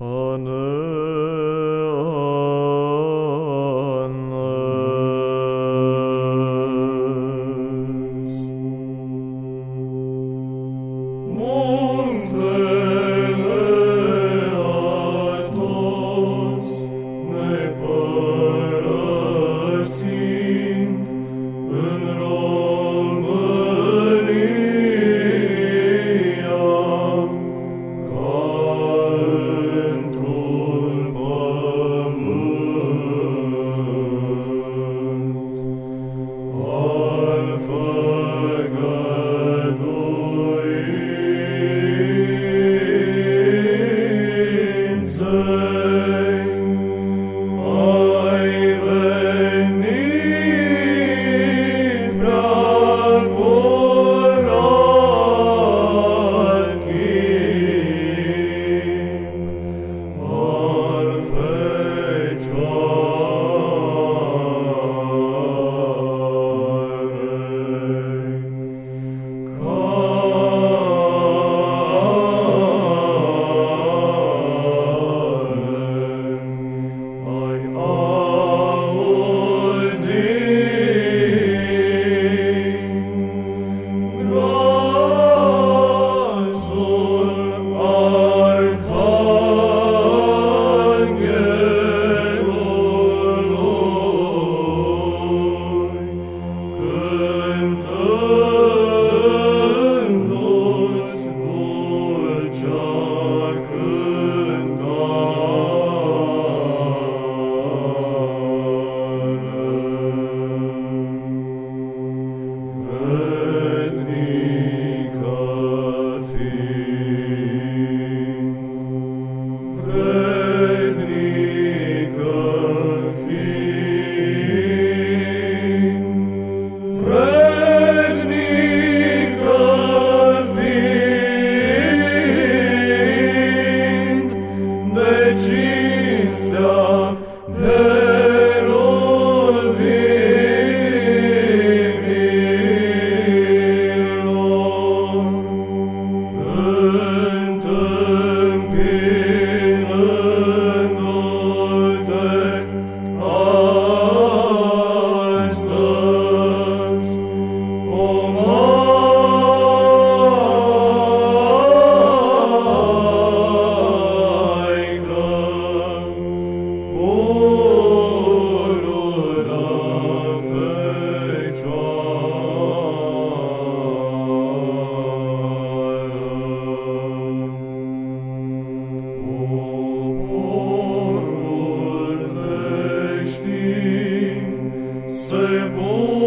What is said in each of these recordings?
Amen. 最不。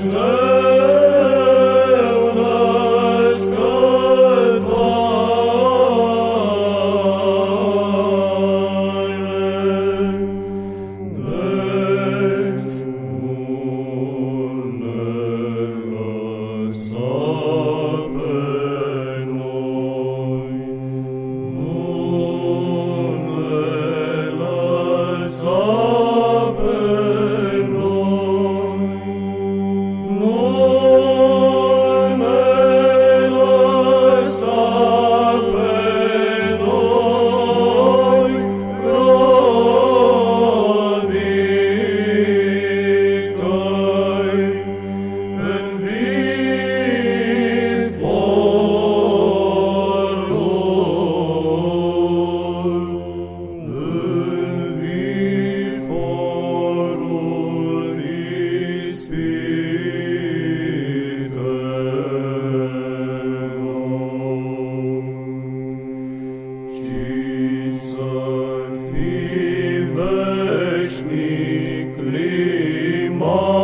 is Σα ευχαριστώ.